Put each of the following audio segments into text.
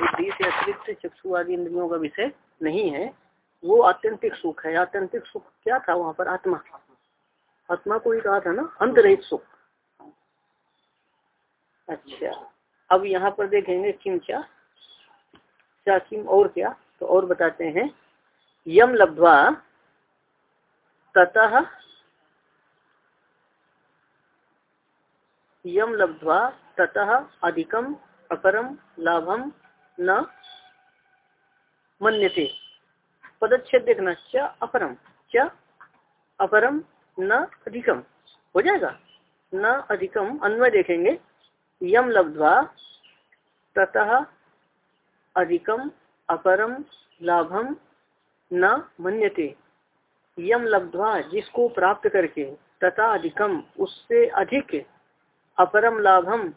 बुद्धि से अतिरिक्त चक्षु आदि इंद्रियों का विषय नहीं है, वो आत्यंतिक सुख है। आत्यंतिक सुख क्या था वहाँ पर? आत्मा। आत्मा को ही कहा था ना, अंतरहित सुख। अच्छा। अब यहाँ पर देखेंगे किम क्या? क्या किम और क्या? तो और बताते हैं। यम लब्धवा ततः यम लब्धवा ततः अधिकम अपरम लाभम न मन्यते। पदच्छेद देखना क्या अपरम क्या अपरम न अधिकम हो जाएगा? न अधिकम अन्वय देखेंगे। यम लब्धवा ततः अधिकम अपरम लाभम न मन्यते। यम लब्धवा, जिसको प्राप्त करके तथा अधिकम उससे अधिक अपरम लाभम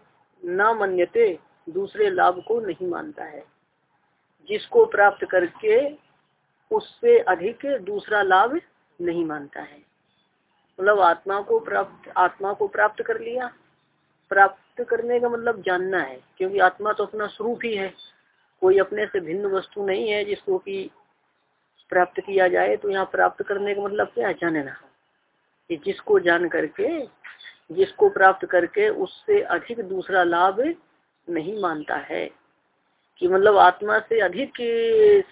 न मन्यते, दूसरे लाभ को नहीं मानता है। जिसको प्राप्त करके उससे अधिक दूसरा लाभ नहीं मानता है। मतलब आत्मा को प्राप्त, आत्मा को प्राप्त कर लिया। प्राप्त करने का मतलब जानना है, क्योंकि आत्मा तो अपना स्वरूप ही है। कोई अपने से भिन्न वस्तु नहीं है जिसको कि प्राप्त किया जाए तो यहाँ प्राप्त करने का मतलब क्या है? जानना। कि जिसको जान करके, जिसको प्राप्त करके उससे अधिक दूसरा लाभ नहीं मानता है। कि मतलब आत्मा से अधिक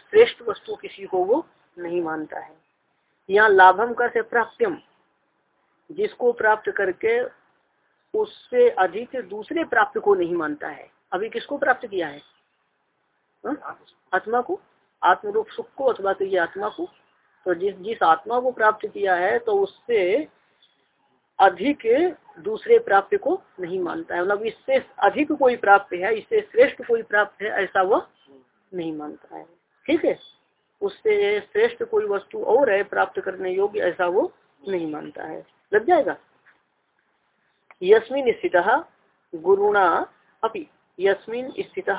श्रेष्ठ वस्तु किसी को वो नहीं मानता है। यहाँ लाभम का से प्राप्त्यम जिसको प्राप्त करके उससे अधिक दूसरे प्राप्त को नहीं मानता है। अभी किसको प्राप्त किया है? हा? आत्मा को। आत्मरूप सुख को अथवा तो ये आत्मा को तो जिस जिस आत्मा को प्राप्त किया है तो उससे अधिक दूसरे प्राप्त को नहीं मानता है। मतलब इससे अधिक कोई प्राप्त है, इससे श्रेष्ठ कोई प्राप्त है, ऐसा वह नहीं मानता है। ठीक है? उससे श्रेष्ठ कोई वस्तु और है, प्राप्त करने योग्य, ऐसा वो नहीं मानता है। लग जाएगा? यस्मिन स्थित गुरुणा अपि, यस्मिन स्थित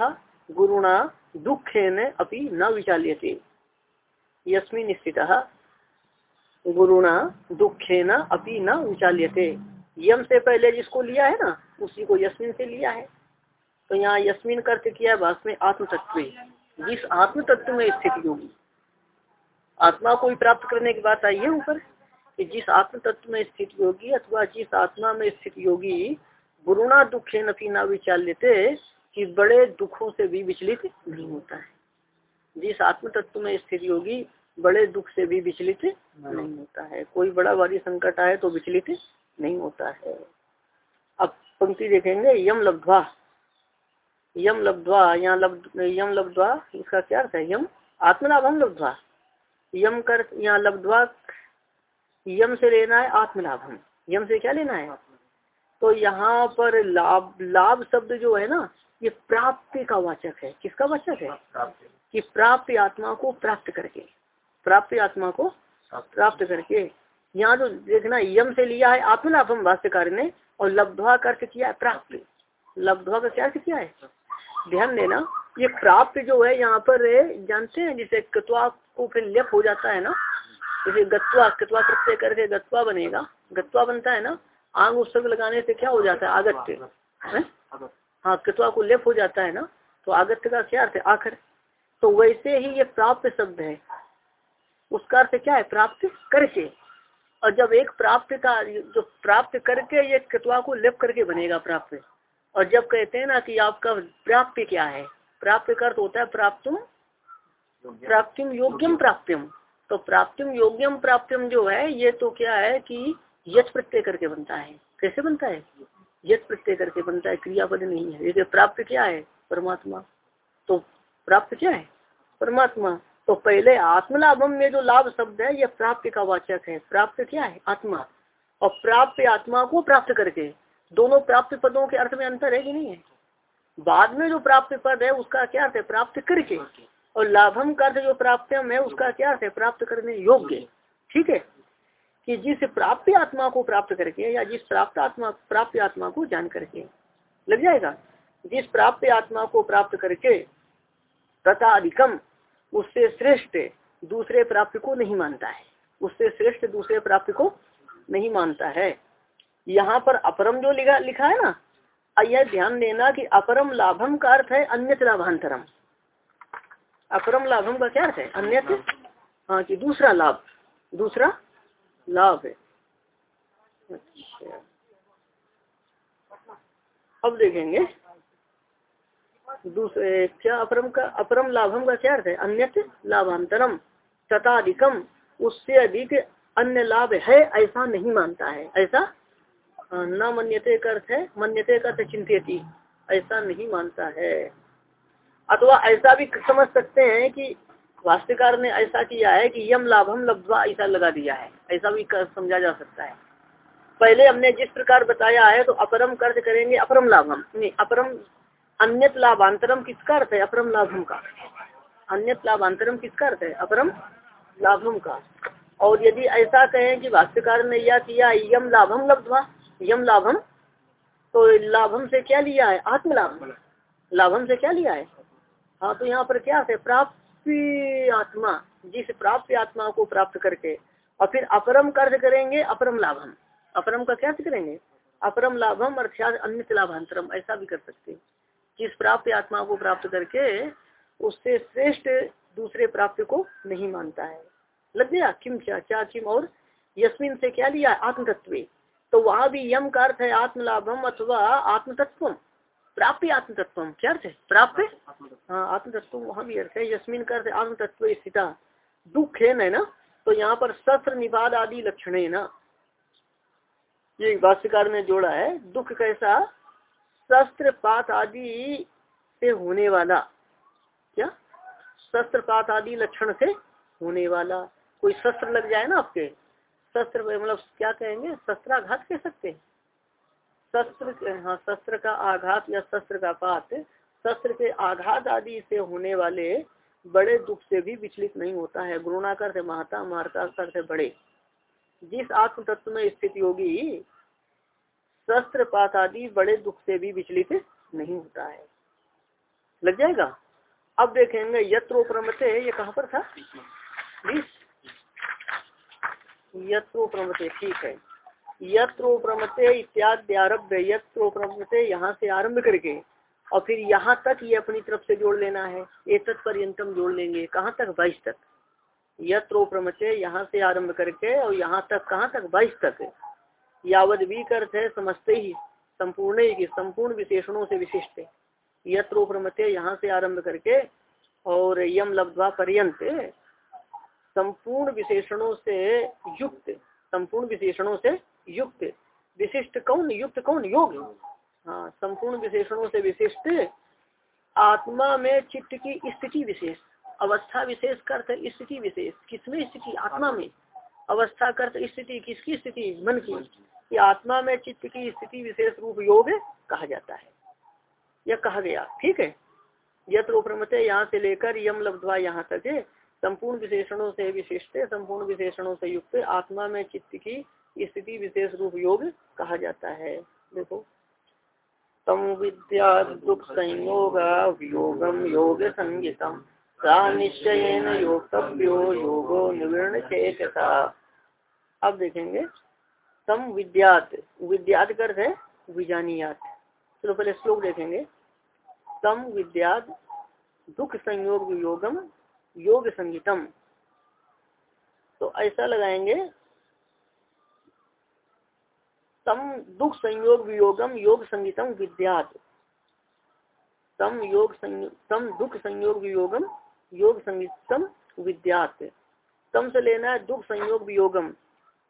गुरुणा दुखेन अपि न विचाल्यते। यस्मिन स्थित गुरुणा दुखेन अपि न विचाल्यते। यम से पहले जिसको लिया है ना, उसी को यस्मिन से लिया है। तो यहाँ यस्मिन का अर्थ किया है में आत्म तत्व जिस आत्म तत्व में स्थित होगी, आत्मा को ही प्राप्त करने की बात आई है ऊपर, कि जिस आत्म तत्व में स्थित योगी अथवा जिस आत्मा में स्थित योगी गुरुणा दुखे नफी ना विचार लेते कि बड़े दुखों से भी विचलित नहीं होता है। जिस आत्म तत्व में स्थिति होगी, बड़े दुख से भी विचलित नहीं होता है। कोई बड़ा भारी संकट आए तो विचलित नहीं होता है। अब पंक्ति देखेंगे, यम लब्धवा। यम लब्धवा, यहाँ लब्ध, यम लब्धवा, इसका क्या अर्थ है? यम आत्मलाभम लब्धवा। यम कर, यहाँ लब्धवा, यम से लेना है आत्मलाभम। यम से क्या लेना है? तो यहाँ पर लाभ लाभ शब्द जो है ना ये प्राप्ति का वाचक है। किसका वाचक है? कि प्राप्त आत्मा को प्राप्त करके। प्राप्त आत्मा को प्राप्त। करके। यहाँ जो देखना यम से लिया है आत्मलाभम भाष्यकार ने और लब्धवा का अर्थ किया है प्राप्त। लब्धवा का क्या अर्थ किया है? ध्यान देना ये प्राप्त जो है यहाँ पर जानते हैं जिसे कत्वा को फिर लेप हो जाता है ना? जैसे गत्वा कत्वा प्रत्यय करके गत्वा बनेगा। गत्वा बनता है ना? आग उत्सर्ग लगाने से क्या हो जाता है? आगत्य। हाँ कृतवा को लेप हो जाता है ना तो आगत्य का क्या अर्थ है? आखिर। तो वैसे ही ये प्राप्त शब्द है। उसका अर्थ क्या है? प्राप्त करके। और जब एक प्राप्त का, जो प्राप्त करके ये कत्वा को लेप करके बनेगा प्राप्त। और जब कहते हैं ना कि आपका प्राप्त क्या है? प्राप्त का अर्थ होता है प्राप्तुम प्राप्तिम योग्यम प्राप्तिम तो प्राप्तिम योग्यम प्राप्तिम जो है, ये तो क्या है कि यश प्रत्यय करके बनता है। कैसे बनता है? यश प्रत्यय करके बनता है, क्रियापद नहीं है। ये प्राप्त क्या है? परमात्मा। तो प्राप्त क्या है? परमात्मा। तो पहले आत्मलाभम में जो लाभ शब्द है, यह प्राप्त का वाचक है। प्राप्त क्या है? आत्मा। और प्राप्त आत्मा को प्राप्त करके, दोनों प्राप्त पदों के अर्थ में अंतर है कि नहीं है? बाद में जो प्राप्त पद है, उसका क्या अर्थ है? प्राप्त करके। और लाभम का अर्थ जो प्राप्त है, उसका क्या अर्थ है? प्राप्त करने योग्य। ठीक है? कि जिस प्राप्त आत्मा को प्राप्त करके या जिस प्राप्त आत्मा प्राप्त आत्मा को जान करके। लग जाएगा? जिस प्राप्त आत्मा को प्राप्त करके तथा अधिकम उससे श्रेष्ठ दूसरे प्राप्त को नहीं मानता है। उससे श्रेष्ठ दूसरे प्राप्त को नहीं मानता है। यहाँ पर अपरम जो लिखा लिखा है ना यह ध्यान देना कि अपरम लाभम का अर्थ है अन्य लाभांतरम। अपरम लाभम का क्या अर्थ है? अन्य हाँ कि दूसरा लाभ, दूसरा लाभ है अच्छा। अब देखेंगे। दूसरे, क्या अपरम का, अपरम लाभम का क्या अर्थ है? अन्य लाभांतरम तथा अधिकम उससे अधिक अन्य लाभ है, ऐसा नहीं मानता है। ऐसा? न मन्यते का अर्थ है, मन्यते का अर्थ चिंतित ऐसा नहीं मानता है। अथवा ऐसा भी समझ सकते हैं कि वास्तुकार ने ऐसा किया है कि यम लाभम लब्धवा ऐसा लगा दिया है, ऐसा भी समझा जा सकता है। पहले हमने जिस प्रकार बताया है तो अपरम कर्ज करेंगे, अपरम लाभम। नहीं, अपरम अन्यत लाभांतरम किसका अर्थ है? अपरम लाभम का। अन्यत लाभांतरम किसका अर्थ है? अपरम लाभम का। और यदि ऐसा कहें कि भाष्यकार ने यह किया, यम लाभम लब्धवा, यम लाभम तो लाभम से क्या लिया है? आत्म लाभ लाभम से क्या लिया है? हाँ तो यहाँ पर क्या है? प्राप्ति आत्मा, जिस प्राप्त आत्मा को प्राप्त करके, और फिर अपरम कर्ज करेंगे, अपरम लाभम। अपरम का क्या करेंगे? अपरम लाभम अर्थात अन्य लाभांतरम, ऐसा भी कर सकते जिस प्राप्त आत्मा को प्राप्त करके, उससे श्रेष्ठ दूसरे प्राप्त को नहीं मानता है। लग गया? किम क्या क्या किम? और यस्मिन से क्या लिया? आत्म तत्व तो वहाँ भी यम का अर्थ है आत्मलाभम अथवा आत्म प्राप्त आत्म तत्व क्या अर्थ है? प्राप्त हाँ आत्म तत्व वहाँ भी अर्थ है। यशमिन का अर्थ आत्म तत्व स्थिता। दुख है ना? तो यहाँ पर शस्त्र निवाद आदि लक्षण है ना? ये भाष्यकार ने जोड़ा है दुख कैसा? शस्त्र पात आदि से होने वाला। क्या? शस्त्र पात आदि लक्षण से होने वाला। कोई शस्त्र लग जाए ना आपके? शस्त्र मतलब क्या कहेंगे? शस्त्राघात कह सकते हैं। शस्त्र हाँ शस्त्र का आघात या शस्त्र का पात शस्त्र के आघात आदि से होने वाले बड़े दुख से भी विचलित नहीं होता है। गुरुणाकर से महता मारता से बड़े। जिस आत्म तत्व में स्थित योगी शस्त्र पात आदि बड़े दुख से भी विचलित नहीं होता है। लग जाएगा? अब देखेंगे यत्रो प्रमते ये कहाँ पर था? यत्रो प्रमते ठीक है। यत्रो प्रमते इत्यादि आरभ यत्रो प्रमते यहाँ से आरंभ करके और फिर यहाँ तक ये अपनी तरफ़ से जोड़ लेना है। एक पर्यंतम जोड़ लेंगे। कहाँ तक? बाईस तक। यत्रो प्रमते यहाँ से आरंभ करके और यहाँ तक कहाँ तक? बाईस तक। यावत भी अर्थ है समझते ही, संपूर्ण ही संपूर्ण विशेषणों से विशिष्ट यत्रो प्रमते यहाँ से आरंभ करके और यम लब्धवा पर्यंत संपूर्ण विशेषणों से युक्त, संपूर्ण विशेषणों से युक्त, विशिष्ट कौन, युक्त कौन? योग। हाँ संपूर्ण विशेषणों से विशिष्ट, आत्मा में चित्त की स्थिति विशेष, अवस्था विशेष अर्थ स्थिति विशेष। किसमें स्थिति? आत्मा में। अवस्था अर्थ स्थिति, किसकी स्थिति? मन की। कि आत्मा में चित्त की स्थिति विशेष रूप योग कहा जाता है। यह कहा गया। ठीक है? यत्र प्रमते यहाँ से लेकर यम लब्धवा, यहाँ तक। संपूर्ण विशेषणों से विशिष्ट, संपूर्ण विशेषणों से युक्त, आत्मा में चित्त की स्थिति विशेष रूप योग कहा जाता है। देखो, तम विद्या दुख संयोग योगम योग संगीतम सा निश्चय योगतव्यो योगो निवर्ण चेतता अब देखेंगे, तम विद्यात विद्यात कर है, विजानियात। चलो पहले श्लोक देखेंगे। तम विद्यात दुख संयोग योगम योग संगीतम तो ऐसा लगाएँगे तम दुख संयोग वियोगम योग संगीतम विद्यात। तम योग तम दुख संयोग वियोगम योग संगीतम विद्यात। तम से लेना है दुख संयोग वियोगम।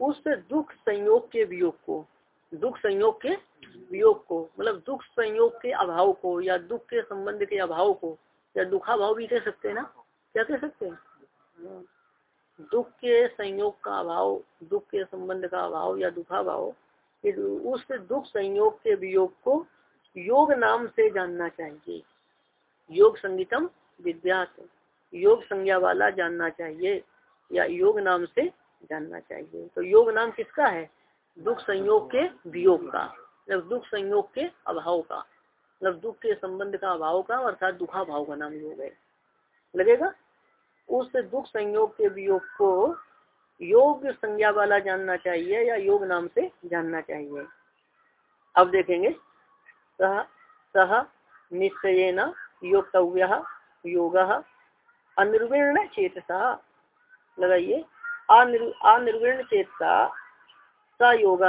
उस दुख संयोग के वियोग को, दुख संयोग के वियोग को मतलब दुख संयोग के अभाव को या दुख के संबंध के अभाव को, या दुखाभाव भी कह सकते हैं ना? क्या कह सकते हैं? दुख के संयोग का अभाव, दुख के संबंध का अभाव या दुखाभाव उस दुख संयोग के वियोग को योग नाम से जानना चाहिए। योग संगीतम विद्यात। योग संज्ञा वाला जानना चाहिए या योग नाम से जानना चाहिए। तो योग नाम किसका है? दुख संयोग के वियोग का मतलब दुख संयोग के अभाव का मतलब दुख के संबंध का अभाव का अर्थात दुखा भाव का नाम योग है लगेगा? उस दुख संयोग के वियोग को योग संज्ञा वाला जानना चाहिए या योग नाम से जानना चाहिए? अब देखेंगे। सह सह निश्चय न योगतव्य योग अनिर्वीर्ण चेतसा। लगाइए। अनिर्वीर्ण चेतसा, स योग,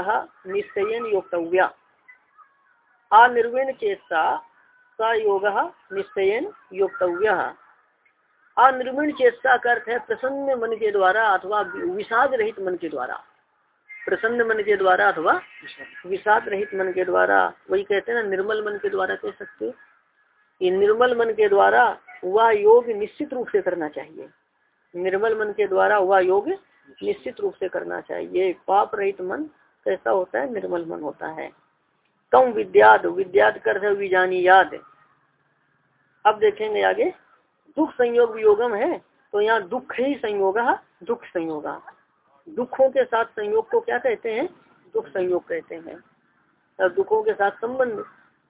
निश्चयन योगतव्य अनिर्वीर्ण चेतसा, स योग, निश्चयन योगतव्य अनिर्वीण चेतसा का अर्थ है, प्रसन्न मन के द्वारा अथवा विषाद रहित मन के द्वारा। प्रसन्न मन के द्वारा अथवा विषाद रहित मन के द्वारा, वही कहते हैं ना, निर्मल मन के द्वारा कह सकते ये निर्मल मन के द्वारा वह योग निश्चित रूप से करना चाहिए। निर्मल मन के द्वारा वह योग निश्चित रूप से करना चाहिए। पाप रहित मन कैसा होता है? निर्मल मन होता है। कम विद्याद विद्याद कर विजानी याद। अब देखेंगे आगे। दुख संयोग वियोगम है तो यहाँ दुख ही संयोग दुख संयोग दुखों के साथ संयोग को क्या कहते हैं? दुख संयोग कहते हैं। दुखों के साथ संबंध।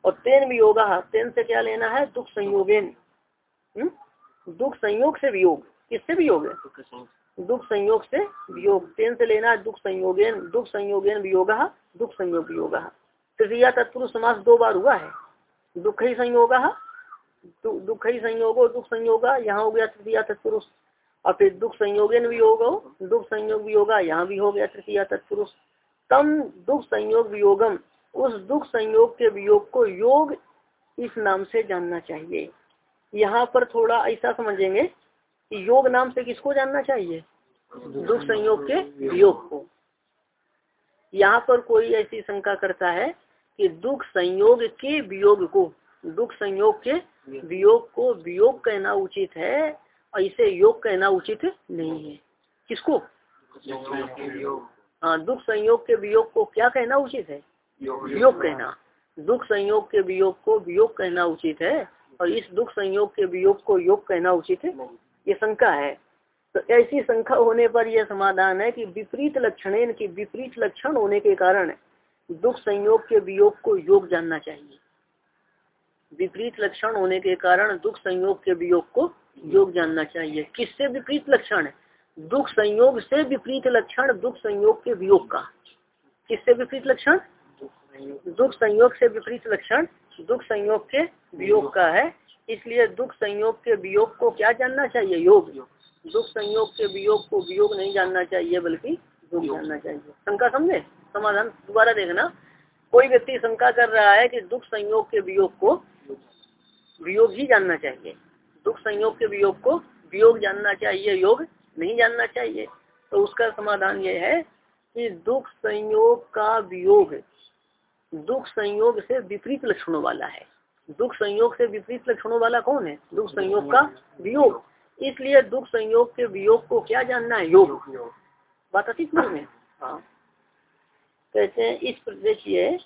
और तेन वियोग तेन से क्या लेना है? दुख संयोगेन। हम्म? दुख संयोग से वियोग। किससे वियोग है? दुख संयोग से। वियोग। तेन से लेना है दुख संयोगेन। दुख संयोगेन वियोग दुख संयोग वियोग तृतीया तत्पुरुष समास दो बार हुआ है। दुख ही संयोग दुख ही संयोग दुख संयोग यहाँ हो गया तृतीया तत्पुरुष। और फिर दुख संयोगन वियोग दुख संयोग वियोगा यहाँ भी हो गया तृतीया तत्पुरुष। तम दुख संयोग वियोगम, उस दुख संयोग के वियोग को योग इस नाम से जानना चाहिए। यहाँ पर थोड़ा ऐसा समझेंगे कि योग नाम से किसको जानना चाहिए? दुख संयोग के वियोग को। यहाँ पर कोई ऐसी शंका करता है कि दुख संयोग के वियोग को, दुख संयोग के वियोग को वियोग कहना उचित है ऐसे योग कहना उचित नहीं है। किसको? हाँ दुख संयोग के वियोग को क्या कहना उचित है? वियोग कहना। दुख संयोग के वियोग को वियोग कहना उचित है और इस दुख संयोग के वियोग को योग कहना उचित है। ये शंका है। तो ऐसी शंका होने पर यह समाधान है कि विपरीत लक्षण की विपरीत लक्षण होने के कारण दुख संयोग के वियोग को योग जानना चाहिए। विपरीत लक्षण होने के कारण दुख संयोग के वियोग को योग जानना चाहिए। किससे विपरीत लक्षण दुख संयोग से विपरीत लक्षण दुख संयोग के वियोग का। किससे विपरीत लक्षण? दुख संयोग से विपरीत लक्षण दुख संयोग के वियोग का है। इसलिए दुख संयोग के वियोग को क्या जानना चाहिए? योग। दुख संयोग के वियोग को वियोग नहीं जानना चाहिए, बल्कि योग जानना चाहिए। शंका समझे? समाधान दोबारा देखना। कोई व्यक्ति शंका कर रहा है कि दुख संयोग के वियोग को वियोग ही जानना चाहिए। दुख संयोग के वियोग को वियोग जानना चाहिए योग नहीं जानना चाहिए। तो उसका समाधान यह है कि दुख संयोग का वियोग दुख संयोग से विपरीत लक्षणों वाला है। दुख संयोग से विपरीत लक्षणों वाला कौन है? दुख संयोग का वियोग। इसलिए दुख संयोग के वियोग को क्या जानना है? योग। बात अतीत में हाँ। कहते हैं इस देखिए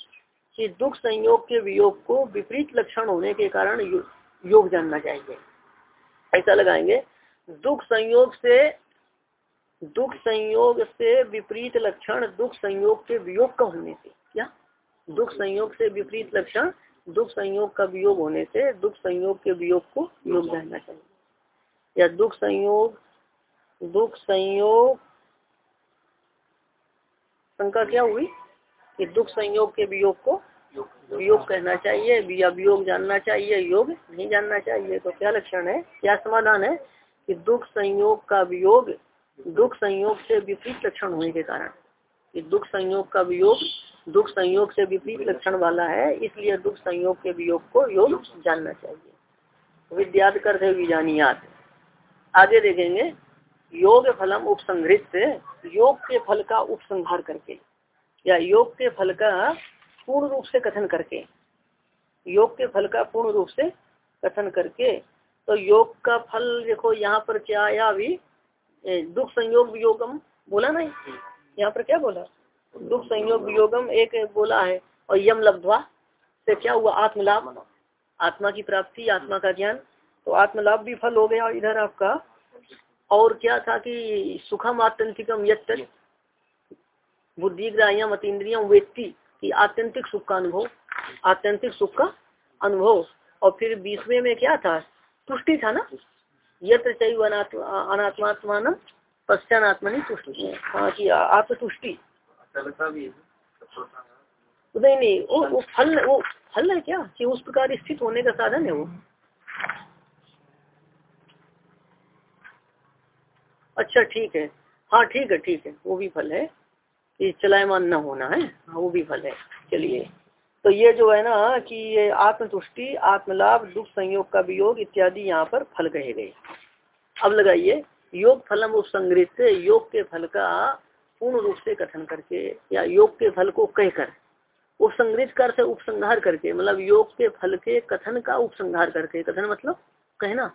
कि दुख संयोग के वियोग को विपरीत लक्षण होने के कारण योग जानना चाहिए। ऐसा लगाएँगे, दुख संयोग से, दुख संयोग से विपरीत लक्षण दुख संयोग के वियोग का होने से, क्या? दुख संयोग से विपरीत लक्षण दुख संयोग का वियोग होने से दुख संयोग के वियोग को योग जानना चाहिए। या दुख संयोग दुख संयोग, शंका क्या हुई? कि दुख संयोग के वियोग को वियोग कहना चाहिए वियोग जानना चाहिए, योग नहीं जानना चाहिए। तो क्या लक्षण है? क्या समाधान है? कि दुख संयोग का वियोग, दुख संयोग से विपरीत लक्षण होने के कारण। कि दुख संयोग का वियोग, दुख संयोग से विपरीत लक्षण वाला है, इसलिए दुख संयोग के वियोग को योग जानना चाहिए। विद्यात कर विजानियात। आगे देखेंगे, योग फलम उपसंहृत योग के फल का उपसंहार करके। या योग के फल का पूर्ण रूप से कथन करके, योग के फल का पूर्ण रूप से कथन करके तो योग का फल देखो यहाँ पर क्या आया अभी? दुख संयोग वियोगम बोला नहीं? यहाँ पर क्या बोला? दुख संयोग वियोगम एक बोला है, और यम लब्धवा से क्या हुआ? आत्मलाभ। आत्मा की प्राप्ति, आत्मा का ज्ञान। तो आत्मलाभ भी फल हो गया इधर आपका। और क्या था कि सुखम आत्यंतिकम यत बुद्धि ग्राह्यम अतीन्द्रियम व्यक्ति कि आत्यंतिक सुख का अनुभव, आत्यंतिक सुख का अनुभव। और फिर बीसवे में क्या था? तुष्टि था ना? यत्र अनात्मात्मा न अनात्मात्मान पश्चात्मनि तुष्टि। हाँ की आत्मतुष्टि। नहीं नहीं, वो वो फल वो फल है क्या? कि उस प्रकार स्थित होने का साधन है वो। अच्छा ठीक है। हाँ ठीक है ठीक है, वो भी फल है। कि चलायमान न होना है हाँ वो भी फल है, चलिए। तो ये जो है ना कि ये आत्मतुष्टि, आत्मलाभ, दुख संयोग का वियोग इत्यादि यहाँ पर फल कहे गए। अब लगाइए, योग फलम उपसंग्रित, योग के फल का पूर्ण रूप से कथन करके, या योग के फल को कहकर, उपसंग्रित कर से उपसंहार करके मतलब योग के फल के कथन का उपसंहार करके, कथन मतलब कहना।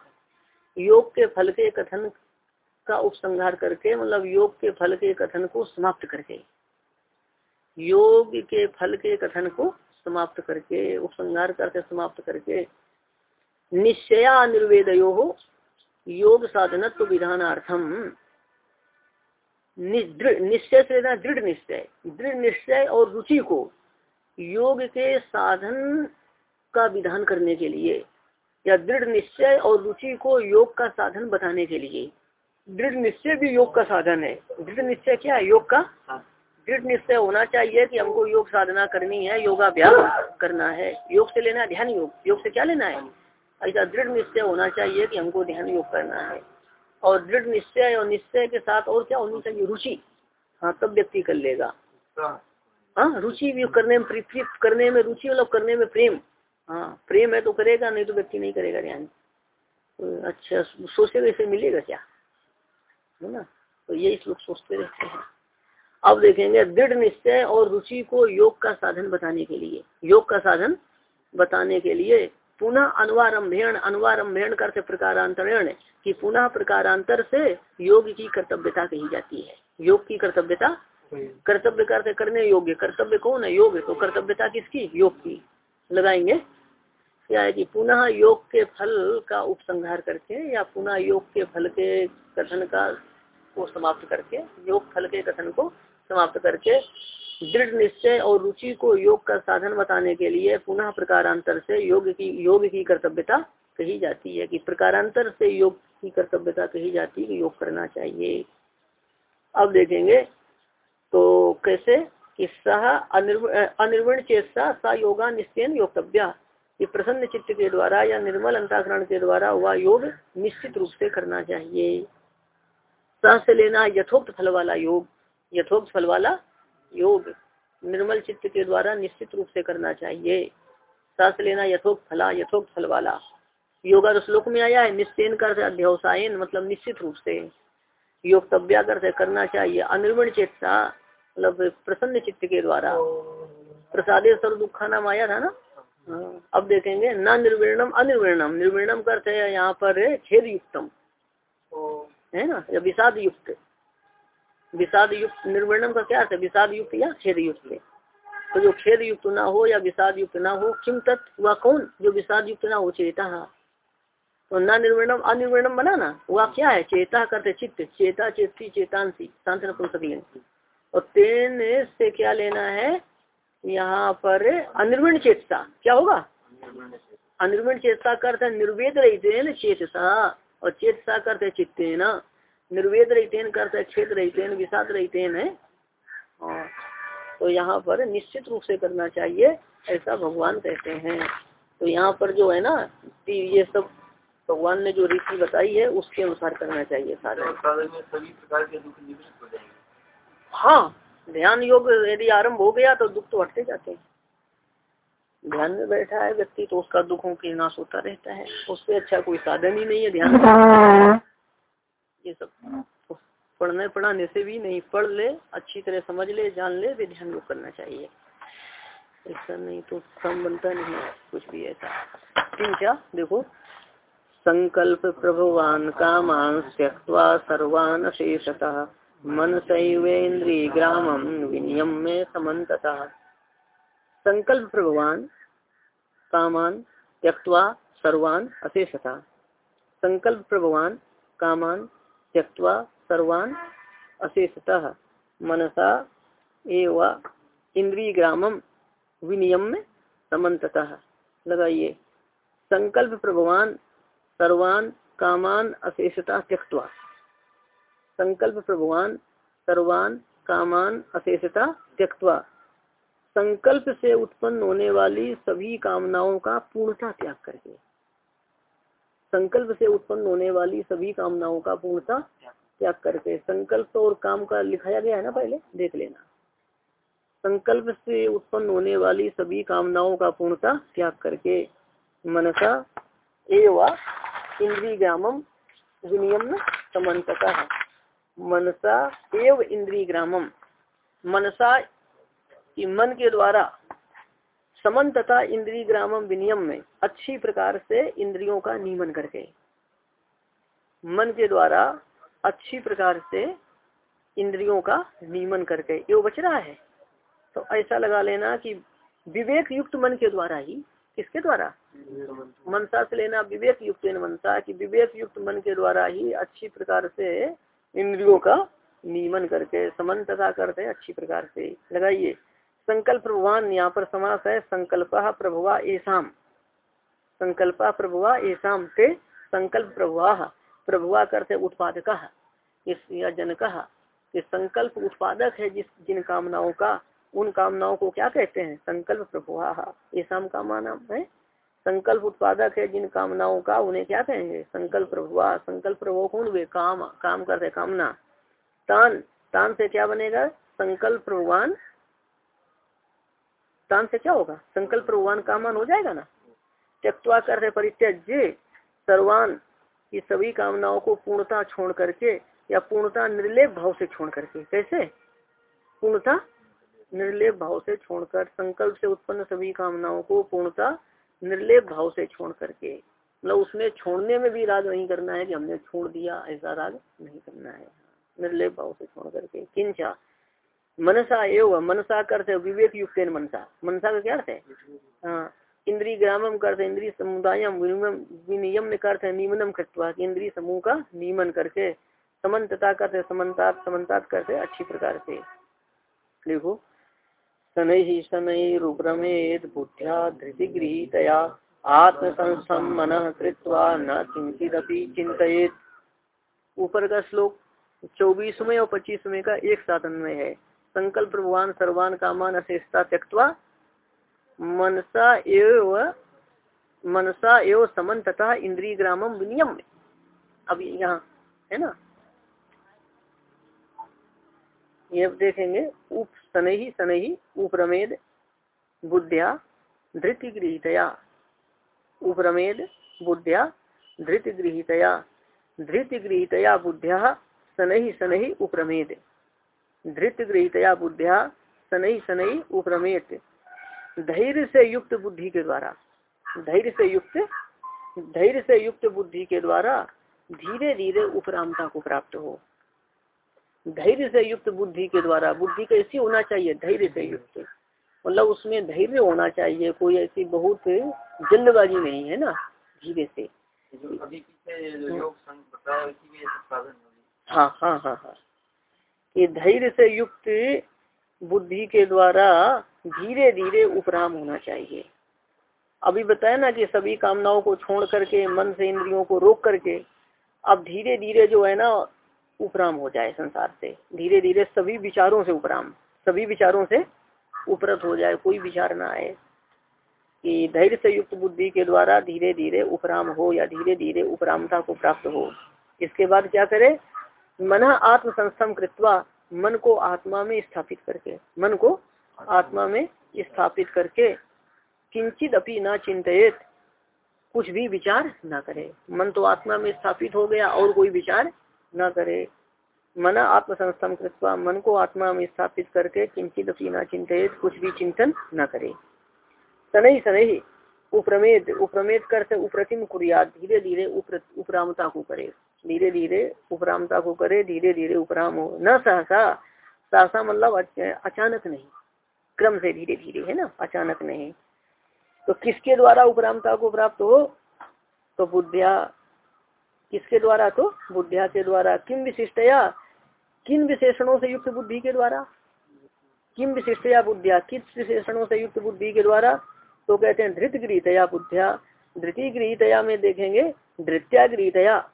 योग के फल के कथन का उपसंहार करके मतलब योग के फल के कथन को समाप्त करके, योग के फल के कथन को समाप्त करके, उपसंहार करके समाप्त करके, निश्चया निर्वेदयो हो योग साधनत्व विधानार्थम निश्चय से लेना दृढ़ निश्चय दृढ़ निश्चय और रुचि को योग के साधन का विधान करने के लिए या दृढ़ निश्चय और रुचि को योग का साधन बताने के लिए दृढ़ निश्चय भी योग का साधन है। दृढ़ निश्चय क्या है? योग का? हाँ। दृढ़ निश्चय होना चाहिए कि हमको योग साधना करनी है योगाभ्यास करना है। योग से लेना है ध्यान योग। योग से क्या लेना है? ऐसा दृढ़ निश्चय होना चाहिए कि हमको ध्यान योग करना है। और दृढ़ निश्चय और निश्चय के साथ और क्या होनी चाहिए? रुचि। हाँ तब व्यक्ति कर लेगा। हाँ, रुचि भी करने में करने में रुचि मतलब करने में प्रेम। हाँ प्रेम है तो करेगा नहीं तो व्यक्ति नहीं करेगा ध्यान। अच्छा सोचे वैसे मिलेगा क्या? है ना? तो यही लोग सोचते रहते हैं। अब देखेंगे दृढ़ निश्चय और रुचि को योग का साधन बताने के लिए। योग का साधन बताने के लिए पुनः अनुवारंभेण अनुवारंभेण करते प्रकारांतरण कि पुनः प्रकारांतर से योग की कर्तव्यता कही जाती है। योग की कर्तव्यता? कर्तव्य करते करने योग्य। कर्तव्य कौन है? योग तो कर्तव्यता किसकी? योग की। लगाएँगे? क्या है कि पुनः योग के फल का उपसंहार करके या पुनः योग के फल के कथन का को समाप्त करके, योग फल के कथन को समाप्त करके, दृढ़ निश्चय और रुचि को योग का साधन बताने के लिए पुनः प्रकारांतर से योग की योग की कर्तव्यता कही जाती है कि प्रकारांतर से योग की कर्तव्यता कही जाती है योग करना चाहिए। अब देखेंगे तो कैसे कि सह अनिर्व अनिर्वण चेतसा सा योगा निश्चय योगतव्य कि प्रसन्न चित्त के द्वारा या निर्मल अंताकरण के द्वारा वह योग निश्चित रूप से करना चाहिए। सह से लेना यथोक्त फल वाला योग यथोक्त फल वाला योग निर्मल चित्त के द्वारा निश्चित रूप से करना चाहिए। सांस लेना यथोक्त फला यथोक्त फल वाला। योगा तो श्लोक में आया है निश्चयन कर अध्यवसायन मतलब निश्चित रूप से। योगतव्या कर करना चाहिए अनिर्मण चेतसा मतलब प्रसन्न चित्त के द्वारा। प्रसादे सर्व दुखा नाम आया था ना? हाँ, अब देखेंगे न निर्वीणम अनिर्वीणम। निर्वीणम करते हैं यहाँ पर खेद युक्तम है ना? या विषाद युक्त विषाद युक्त निर्वर्णम का क्या है? विषाद युक्त या खेद युक्त तो जो खेद युक्त ना हो या विषाद युक्त ना हो, किम तत् वह कौन? जो विषाद युक्त ना हो, चेता। तो न निर्वर्णम, अनिर्वर्णम बना ना वह क्या है? चेता करते चित्त। चेता, चेती, चेतांसी शांत और तेन से क्या लेना है? यहाँ पर अनिर्वण चेतता क्या होगा? अनिर्वण चेतता करते निर्वेद रही चेतसा। और चेत सा करते चित्तेन निर्वेद रहतेन करते क्षेत्र रहतेन विषाद रहतेन है और तो यहाँ पर निश्चित रूप से करना चाहिए ऐसा भगवान कहते हैं। तो यहाँ पर जो है ना ये सब भगवान ने जो रीति बताई है उसके अनुसार करना चाहिए सारे। सभी प्रकार के दुख हो जाएँगे। हाँ ध्यान योग यदि आरंभ हो गया तो दुख तो हटते जाते हैं। ध्यान में बैठा है व्यक्ति तो उसका दुखों के नाश होता रहता है। उससे अच्छा कोई साधन ही नहीं है ध्यान ये सब पढ़ने पढ़ाने से भी नहीं पढ़ ले अच्छी तरह समझ ले जान ले भी ध्यान योग करना चाहिए। ऐसा नहीं तो कम बनता नहीं है कुछ भी ऐसा। तीन क्या देखो। संकल्प प्रभुवान कामान त्यक्वा सर्वान शेषतः मन सैवेन्द्री ग्रामम विनियम में समन्तता। संकल्प प्रभवान, कामान त्यक्वा सर्वान अशेषता। संकल्प प्रभवान, कामान त्यक्वा सर्वान अशेषतः। मनसा एवं इंद्रिय ग्रामम विनियम समन्ततः। लगाइए। संकल्प प्रभवान, सर्वान, कामान, अशेषता त्यक्वा संकल्प प्रभुवान, सर्वान, कामान, अशेषता त्यक्वा संकल्प से उत्पन्न होने वाली सभी कामनाओं का पूर्णता त्याग करके संकल्प से उत्पन्न होने वाली सभी कामनाओं का पूर्णता त्याग करके संकल्प और काम का लिखाया गया है ना पहले? देख लेना। संकल्प से उत्पन्न होने वाली सभी कामनाओं का पूर्णता त्याग करके मनसा एवं इंद्री ग्रामम विनियम है मनसा एवं इंद्री ग्रामम मनसा मन के द्वारा समन तथा इंद्री ग्रामम विनियम में अच्छी प्रकार से इंद्रियों का नियमन करके, मन के द्वारा अच्छी प्रकार से इंद्रियों का नियमन करके, ये बच रहा है। तो ऐसा लगा लेना कि विवेक युक्त मन के द्वारा ही, किसके द्वारा? मनसा से लेना विवेक युक्त मनसा कि विवेक युक्त मन के द्वारा ही अच्छी प्रकार से इंद्रियों का नियमन करके समन तथा करते, अच्छी प्रकार से लगाइए। संकल्प प्रभुवान, यहाँ पर समास है, संकल्प प्रभुवा ऐसाम संकल्प प्रभुवा ऐसाम से संकल्प प्रभुआ प्रभुआ करते उत्पादक, इस या जनक। ये संकल्प उत्पादक है जिस, जिन कामनाओं का, उन कामनाओं को क्या कहते हैं? संकल्प प्रभुआ ऐसा का माना है। संकल्प उत्पादक है जिन कामनाओं का, उन्हें क्या कहेंगे? संकल्प प्रभुआ संकल्प प्रभु कौन? वे काम काम करते कामना। तान तान से क्या बनेगा? संकल्प प्रभुवान तान से क्या होगा? संकल्प प्रभुवान कामान हो जाएगा ना? त्यक्वा कर रहे परित्यज्य सर्वान ये सभी कामनाओं को पूर्णता छोड़ करके या पूर्णता निर्लेप भाव से छोड़ करके। कैसे? पूर्णता निर्लेप भाव से छोड़कर संकल्प से उत्पन्न सभी कामनाओं को पूर्णता निर्लेप भाव से छोड़ करके। मतलब उसमें छोड़ने में भी राग नहीं करना है कि हमने छोड़ दिया ऐसा राग नहीं करना है। निर्लेप भाव से छोड़ करके। किंचा मनसा एवं मनसा करते विवेक युक्त मनसा। मनसा का क्या अर्थ है? हाँ इंद्री ग्रामम करते, इंद्री समुदाय विनियम करते नियमनम कृत्वा इंद्री समूह का नियमन करके, समन्तता करते समन्ता समन्ता करते, अच्छी प्रकार से। लिखो शनै शनैरुभ्रमेद बुद्ध्या धृतिगृहीतया आत्मसंस्थम मन कृत्वा न किंचिदपि चिंतित ऊपर का श्लोक, चौबीसवें और पच्चीसवें का एक साथ अन्वय है। संकल्प भगवान सर्वान कामान अशेषता त्यक्वा मनसा एव मनसा एव समन तथा इंद्रिय ग्रामम विनियम अब यहाँ, है ना? ये अब देखेंगे, उप शनि शनि उपरमेद बुद्धिया धृति गृहितया उपरमेद बुद्धिया धृति गृहितया धृति गृहितया बुद्धिया शनि शनि उपरमेद। धृत गृहितया बुद्धिया शनि शनि उपरमेत धैर्य से युक्त बुद्धि के द्वारा धैर्य से युक्त धैर्य से युक्त बुद्धि के द्वारा धीरे धीरे उपरामता को प्राप्त हो। धैर्य से युक्त बुद्धि के द्वारा बुद्धि कैसी होना चाहिए धैर्य से युक्त। मतलब उसमें धैर्य होना चाहिए कोई ऐसी बहुत जल्दबाजी नहीं है ना धीरे से। हाँ हाँ हाँ हाँ। ये धैर्य से युक्त बुद्धि के द्वारा धीरे धीरे उपराम होना चाहिए। अभी बताया ना कि सभी कामनाओं को छोड़ करके, मन से इंद्रियों को रोक करके, अब धीरे धीरे जो है ना, उपराम हो जाए संसार से। धीरे धीरे सभी विचारों से उपराम, सभी विचारों से उपरत हो जाए, कोई विचार ना आए। कि धैर्य से युक्त बुद्धि के द्वारा धीरे धीरे उपराम हो या धीरे धीरे उपरामता को प्राप्त हो। इसके बाद क्या करे? मन आत्म संस्थम कृत्वा मन को आत्मा में स्थापित करके, मन को आत्मा में स्थापित करके किंचित अपनी न चिंतित कुछ भी विचार न करे। मन तो आत्मा में स्थापित हो गया और कोई विचार न करे। मन आत्मसंस्थम कृत्वा मन को आत्मा में स्थापित करके किंचित अपनी न चिंतित कुछ भी चिंतन न करे। शनि शनि उप्रमेद उप्रमेद करते उप्रतिम कुरिया धीरे धीरे उपरामता को करे धीरे धीरे उपरामता को करे, धीरे धीरे उपराम हो। न सहसा सहसा मतलब अचानक नहीं। क्रम से धीरे धीरे, है ना? अचानक नहीं। तो किसके द्वारा उपरामता को प्राप्त हो? तो बुद्धिया। किसके द्वारा? तो बुद्धिया के द्वारा। किम विशिष्टया? किन विशेषणों से युक्त बुद्धि के द्वारा? किम विशिष्टया बुद्धिया? किस विशेषणों से युक्त बुद्धि के द्वारा? तो कहते हैं धृत गृहतया बुद्धिया। धृति गृहतया में देखेंगे धृत्या गृहतया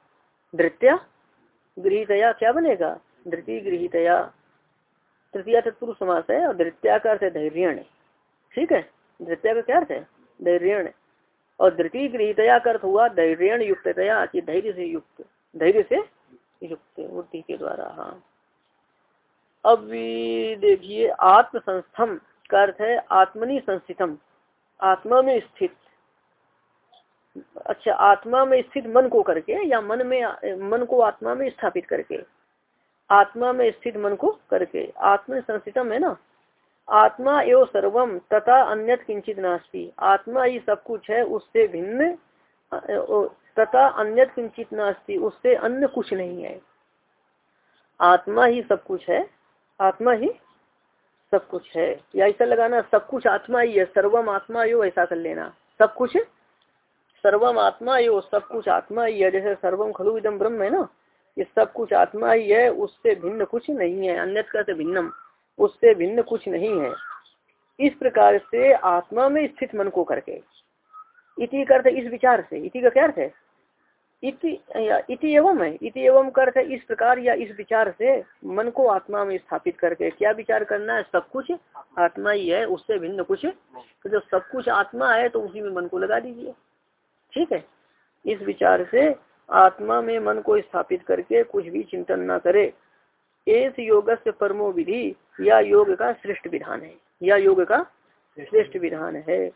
धृत्या गृहितया क्या बनेगा? धृति गृहितया। तृतीय तत्पुरुष समास है और धृत्या का अर्थ है धैर्य ठीक है? धृत्या का क्या अर्थ है? धैर्य और धृति गृहितया का अर्थ हुआ धैर्य युक्तया धैर्य से युक्त। धैर्य से युक्त वृत्ति के द्वारा हाँ। अब देखिए आत्म संस्थम का अर्थ है आत्मनि संस्थितम। आत्मा में स्थित अच्छा आत्मा में स्थित मन को करके या मन में, मन को आत्मा में स्थापित करके? आत्मा में स्थित मन को करके। आत्म संस्थितम है ना? आत्मा एवं सर्वम, तथा अन्य किंचित नास्ती। आत्मा ही सब कुछ है, उससे भिन्न तथा अन्य किंचित नास्ती, उससे अन्य कुछ नहीं है। आत्मा ही सब कुछ है, आत्मा ही सब कुछ है। या ऐसा लगाना, सब कुछ आत्मा ही है, सर्वम आत्मा यो ऐसा कर लेना। सब कुछ सर्वम आत्मा यो सब कुछ आत्मा ही है। जैसे सर्वम खलु इदम ब्रह्म है ना, ये सब कुछ आत्मा ही है, उससे भिन्न कुछ नहीं है अन्य से भिन्नम, उससे भिन्न कुछ नहीं है। इस प्रकार से आत्मा में स्थित मन को करके। इति करते इस विचार से। इति का क्या अर्थ है? इति एवं है। इति एवं कर इस प्रकार या इस विचार से मन को आत्मा में स्थापित करके। क्या विचार करना है? सब कुछ आत्मा ही है, उससे भिन्न कुछ। तो जब सब कुछ आत्मा है तो उसी में मन को लगा दीजिए। ठीक है? इस विचार से आत्मा में मन को स्थापित करके कुछ भी चिंतन न करे। इस योग से परमो विधि, या योग का श्रेष्ठ विधान है। या योग का श्रेष्ठ विधान है।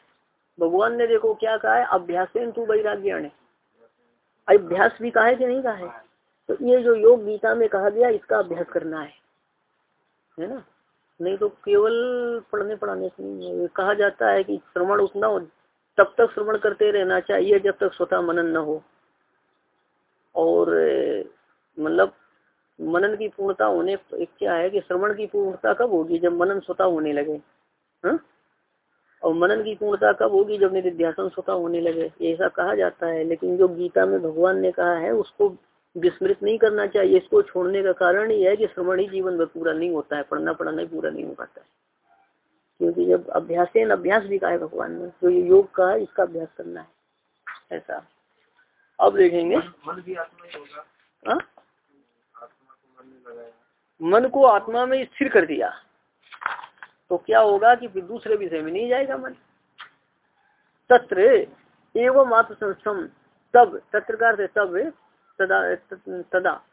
भगवान ने देखो क्या कहा है? अभ्यास तू वैराग्य अभ्यास भी कहा है कि नहीं कहा है? तो ये जो योग गीता में कहा गया, इसका अभ्यास करना है। है ना? नहीं तो केवल पढ़ने पढ़ाने से नहीं है। कहा जाता है कि श्रवण उतना तब तक श्रवण करते रहना चाहिए जब तक स्वतः मनन न हो। और मतलब मनन की पूर्णता होने क्या है कि श्रवण की पूर्णता कब होगी जब मनन स्वतः होने लगे? हा? और मनन की पूर्णता कब होगी जब निधिध्यासन स्वतः होने लगे? ऐसा कहा जाता है, लेकिन जो गीता में भगवान ने कहा है, उसको विस्मृत नहीं करना चाहिए। इसको छोड़ने का कारण ही है कि श्रवण ही जीवन भर पूरा नहीं होता है, पढ़ना पढ़ना ही पूरा नहीं हो पाता है। क्योंकि जब अभ्यास अभ्यास भी कहा है भगवान ने जो ये योग का इसका अभ्यास करना है। ऐसा। अब देखेंगे। मन भी आत्मा ही होगा? मन को आत्मा में स्थिर कर दिया। तो क्या होगा कि फिर दूसरे विषय में नहीं जाएगा मन? तत्र एवं आत्म संस्थम तब तत्रकार से तब तदा तदा।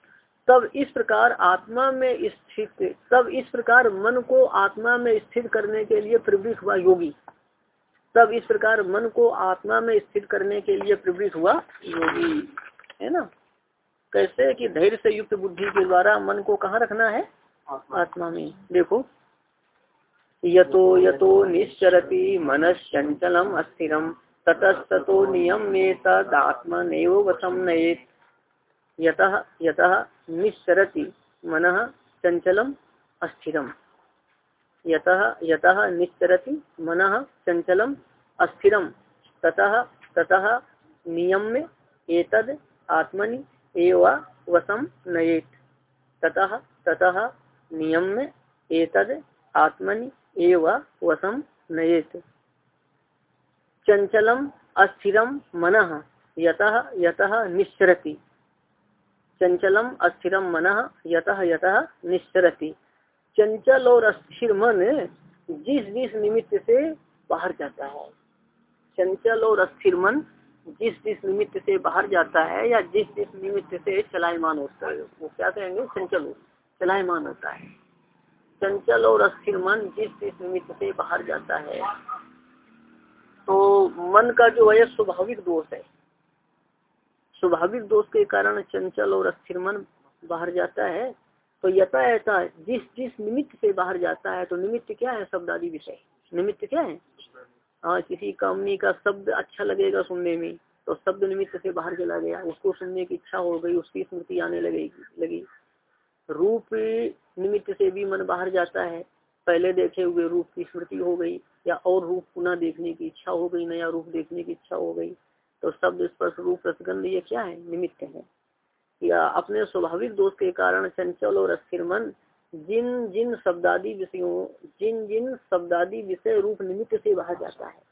तब इस प्रकार आत्मा में स्थित तब इस प्रकार मन को आत्मा में स्थित करने के लिए प्रवृत्त हुआ योगी। तब इस प्रकार मन को आत्मा में स्थित करने के लिए प्रवृत्त हुआ योगी। है ना? कैसे? कि धैर्य से युक्त बुद्धि के द्वारा मन को कहाँ रखना है? आत्मा में। देखो। यतो यतो निश्चरती मनश्चंचलम अस्थिरम। ततस्तो नियम में तदात्मनेव वसम नयेत यतः मन चंचलम अस्थिरम। यतः यतः मन चंचलम अस्थिरम। ततः ततः नियम्य एतद आत्मनि एव वसम नयेत। ततः ततः नियम्य एतद आत्मनि एव वसम नयेत। चंचलम अस्थिरम मन। यतः यतः निश्चरति चंचलम अस्थिरम मन यतः यत निश्चरती चंचल और अस्थिर मन जिस जिस निमित्त से बाहर जाता है। चंचल और अस्थिर मन जिस जिस निमित्त से बाहर जाता है या जिस जिस निमित्त से चलायमान होता है। वो क्या कहेंगे? चंचल चलायमान होता है। चंचल और अस्थिर मन जिस जिस निमित्त से बाहर जाता है। तो मन का जो है स्वाभाविक दोष है स्वाभाविक दोष के कारण चंचल और अस्थिर मन बाहर जाता है तो यथा ऐसा जिस जिस निमित्त से बाहर जाता है तो निमित्त क्या है? शब्द आदि विषय। निमित्त क्या है? हाँ किसी कामनी का शब्द अच्छा लगेगा सुनने में तो शब्द निमित्त से बाहर चला गया, उसको सुनने की इच्छा हो गई, उसकी स्मृति आने लगेगी, लगी। रूप निमित्त से भी मन बाहर जाता है, पहले देखे हुए रूप की स्मृति हो गई, या और रूप पुनः देखने की इच्छा हो गई, नया रूप देखने की इच्छा हो गई तो शब्द स्पर्श रूप रसगंध ये क्या है? निमित्त है। या अपने स्वाभाविक दोष के कारण चंचल और अस्थिर मन जिन जिन शब्दादि विषयों, जिन जिन शब्दादि विषय रूप निमित्त से बाहर जाता है,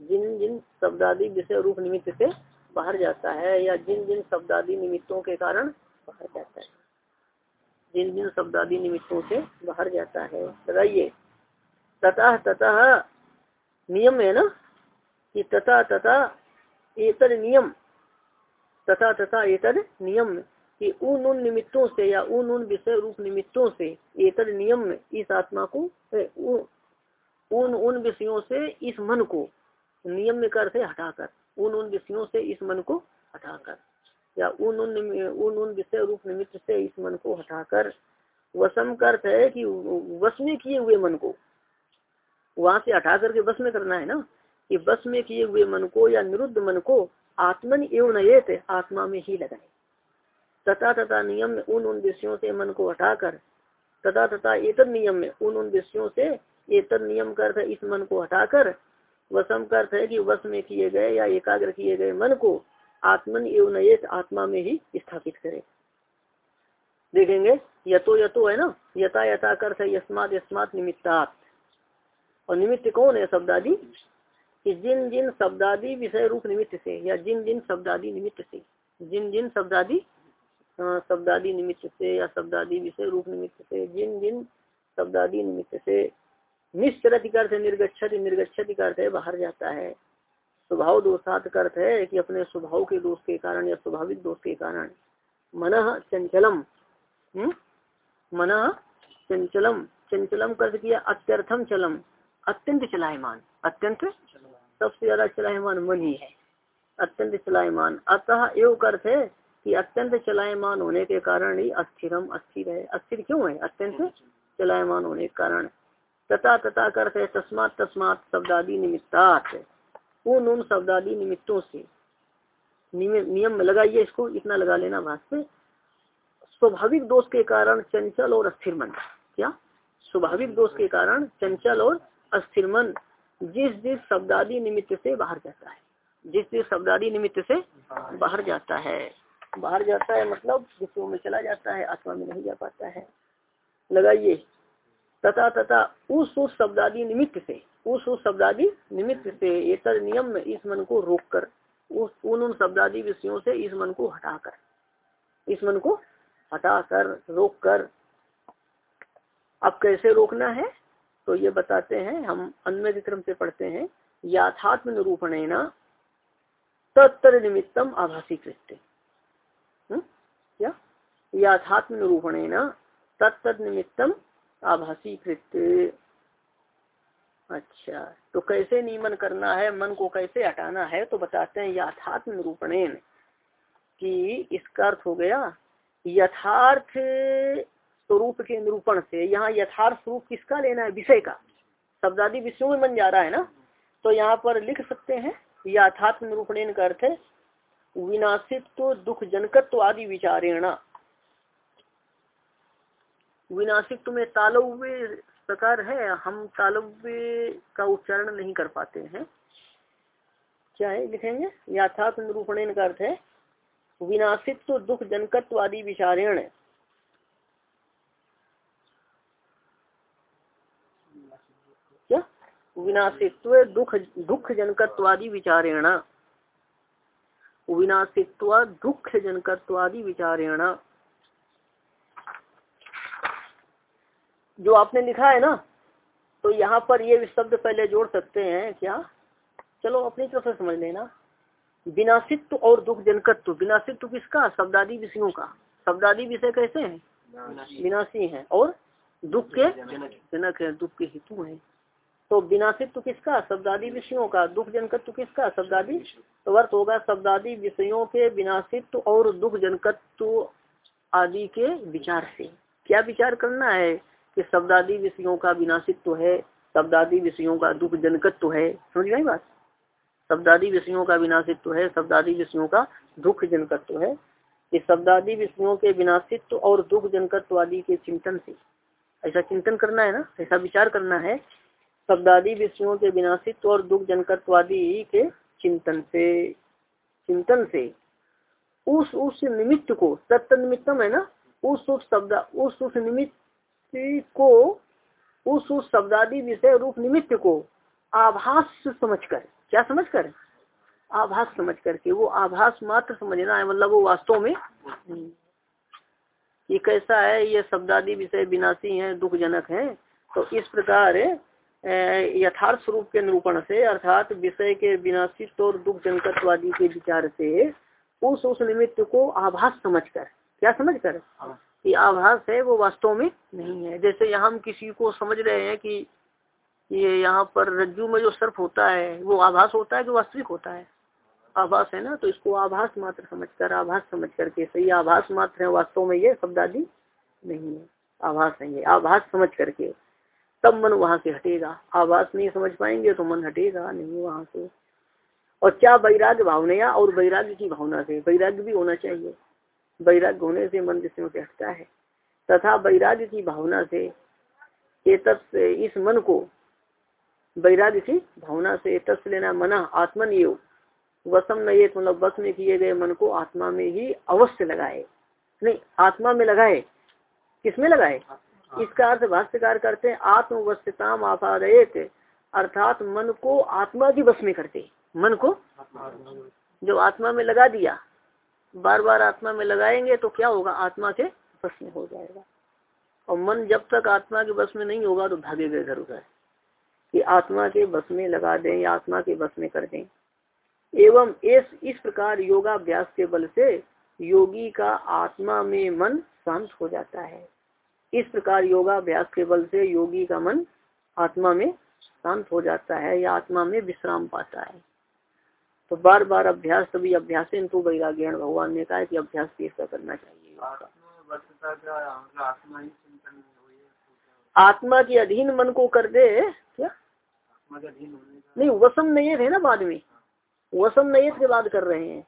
जिन जिन शब्दादि विषय रूप निमित्त से बाहर जाता है या जिन जिन शब्दादि निमित्तों के कारण बाहर जाता है, जिन जिन शब्दादि निमित्तों से बाहर जाता है। लगाइए तथा तथा नियम है ना? कि तथा तथा एतर नियम। तथा तथा एतर नियम। कि उन उन निमित्तों से या उन उन विषय रूप निमित्तों से एतर नियम इस आत्मा को उन उन विषयों से इस मन को नियम कर से हटाकर उन उन विषयों से इस मन को हटाकर, या उन उन उन उन विषय रूप निमित्त से इस मन को हटाकर, वसम का अर्थ है कि वश में किए हुए मन को, वहाँ से हटा करके बस में करना है ना? कि बस में किए हुए मन को या निरुद्ध मन को आत्मन एवं नयेत आत्मा में ही लगाए। तथा तथा नियम में उन उन विषयों से मन को हटाकर, तथा तथा एतर नियम में उन उन विषयों से एतर नियम का अर्थ इस मन को हटाकर, वसम का अर्थ है कि वश में किए गए या एकाग्र किए गए मन को आत्मन एवं नयेत आत्मा में ही स्थापित करे। देखेंगे, यतो यतो है ना यथा यथा कर यस्मात यस्मात और निमित्त कौन है शब्दादि? कि जिन जिन शब्दादि विषय रूप निमित्त से या जिन जिन शब्दादि निमित्त से, जिन जिन शब्दादि शब्दादि निमित्त से या शब्दादि विषय रूप निमित्त से, जिन जिन शब्दादि निमित्त से निश्चरति अर्थ निर्गछत निर्गछति अर्थ है, बाहर जाता है स्वभाव दोषात अर्थ है कि अपने स्वभाव के दोष के कारण या स्वाभाविक दोष के कारण मन चंचलम हम्म? मन चंचलम चंचलम कर किया अत्यर्थम चलम, अत्यंत चलायमान अत्यंत सबसे ज़्यादा चलायमान मन ही। है अत्यंत चलायमान। अतः एवं अर्थ है कि अत्यंत चलायमान होने के कारण ही अस्थिरम अस्थिर है। अस्थिर क्यों है? अत्यंत चलायमान होने के कारण। तथा तथा अर्थ है। तस्मात तस्मात शब्दादि निमित्तात। उन उन शब्दादि निमित्तों से। नियम लगाइए इसको। इतना लगा लेना भाष्य स्वाभाविक दोष के कारण चंचल और अस्थिर मन। क्या? स्वाभाविक दोष के कारण चंचल और अस्थिर मन। जिस जिस शब्दादि निमित्त से बाहर जाता है, जिस जिस शब्दादि निमित्त से बाहर जाता है। बाहर जाता है मतलब विषयों में चला जाता है आत्मा में नहीं जा पाता है। लगाइए। तथा तथा उस उस शब्दादि निमित्त से, उस उस शब्दादि निमित्त से एतर नियम में इस मन को रोक कर उस, उन उन शब्दादि विषयों से इस मन को हटाकर, इस मन को हटाकर रोक कर अब कैसे रोकना है? तो ये बताते हैं, हम अन्य विक्रम से पढ़ते हैं याथात्म निरूपण तत्तर निमित्तम आभासी कृत्य हम्म? याथात्म निरूपण तत्त निमित्तम आभासी कृत्य अच्छा तो कैसे नियमन करना है, मन को कैसे हटाना है तो बताते हैं यथात्म निरूपण कि इसका अर्थ हो गया, यथार्थ स्वरूप के निरूपण से, यहाँ यथार्थ स्वरूप किसका लेना है? विषय का। शब्दादि विषयों में बन जा रहा है ना? तो यहाँ पर लिख सकते हैं यथात्म निरूपण का अर्थ है, विनाशित्व दुख जनकत्व आदि विचारेणा। विनाशित्व में तालव्य प्रकार है, हम तालव्य का उच्चारण नहीं कर पाते हैं। क्या है, लिखेंगे? यथात्म निरूपण का अर्थ है, विनाशित्व दुख जनकत्व आदि विचारेण क्या विनाशित्व दुख दुख जनकत्वादि विचारेण। विनाशित्व दुख जनकत्वादि विचारेण। जो आपने लिखा है ना तो यहाँ पर ये शब्द पहले जोड़ सकते हैं क्या? चलो अपनी तरफ़ से समझ लेना। विनाशित्व और दुख जनकत्व विनाशित्व किसका? शब्दादि विषयों का। शब्दादि विषय कैसे हैं? विनाशी। हैं। और दुख के जनक है। दुख के हेतु हैं। तो विनाशित्व किसका? शब्दादि विषयों का। दुख जनकत्व किसका? शब्दादि तो अर्थ होगा शब्दादि विषयों के विनाशित्व और दुख जनकत्व आदि के विचार से। क्या विचार करना है कि शब्दादि विषयों का विनाशित्व है? शब्दादि विषयों का दुख जनकत्व है? समझ गई बात? शब्दादि विषयों का विनाशित्व है, शब्दादि विषयों का दुख जनकत्व है। इस शब्दादि विषयों के विनाशित्व और दुख जनकत्व आदि के चिंतन से। ऐसा चिंतन करना है ना? ऐसा विचार करना है शब्दादि विषयों के विनाशित्व और दुख जनकत्व आदि के चिंतन से चिंतन से। उस उस निमित्त को, तत्त निमित्तम है ना, उस उस शब्द, उस उस निमित्त को, उस उस शब्दादि विषय रूप निमित्त को आभास समझकर, क्या समझ कर आभास समझ करके वो आभास मात्र समझना है मतलब वो वास्तव में ये कैसा है, ये शब्दादि विषय विनाशी है दुख जनक है तो इस प्रकार यथार्थ स्वरूप के निरूपण से अर्थात विषय के विनाशित और दुख जनकत्वादि के विचार से उस उस निमित्त को आभास समझकर क्या समझकर? कि आभास है वो वास्तव में नहीं है। जैसे यहाँ हम किसी को समझ रहे हैं कि ये यहाँ पर रज्जू में जो सर्फ होता है वो आभास होता है जो वास्तविक होता है? आभास है ना? तो इसको आभास मात्र समझकर आभास समझ करके सही आभास मात्र है वास्तव में ये शब्द आदि नहीं है। आभास नहीं है। आभास समझ करके तब मन वहाँ से हटेगा। आभास नहीं समझ पाएँगे तो मन हटेगा, नहीं वहाँ से। और क्या वैराग्य भावना और वैराग्य की भावना से? वैराग्य भी होना चाहिए। वैराग्य होने से मन जिसमें से हटता है। तथा वैराग्य की भावना से इस मन को वैराग्य की भावना से तत्व लेना मना आत्मन योग वसम न ये मतलब बस में किए गए मन को आत्मा में ही अवश्य लगाए। नहीं, आत्मा में लगाए। किसमें लगाए? इसका अर्थ भाष्यकार करते हैं आत्मवस्थताम आपादयत अर्थात मन को आत्मा की बस में करते मन को? जो आत्मा में लगा दिया बार बार आत्मा में लगाएँगे तो क्या होगा? आत्मा के बस में हो जाएगा। और मन जब तक आत्मा के बस में नहीं होगा तो भागेगा इधर उधर। कि आत्मा के बस में लगा दें या आत्मा के बस में कर दें। एवं इस इस प्रकार योगाभ्यास के बल से योगी का आत्मा में मन शांत हो जाता है। इस प्रकार योगाभ्यास के बल से योगी का मन आत्मा में शांत हो जाता है या आत्मा में विश्राम पाता है। तो बार बार अभ्यास तभी अभ्यास तो भगवान ने कहा कि अभ्यास भी इसका करना चाहिए आत्मा के अधीन मन को कर दे, क्या? नहीं, वसम नहीं है ना बाद में। वसम नयत के बाद कर रहे हैं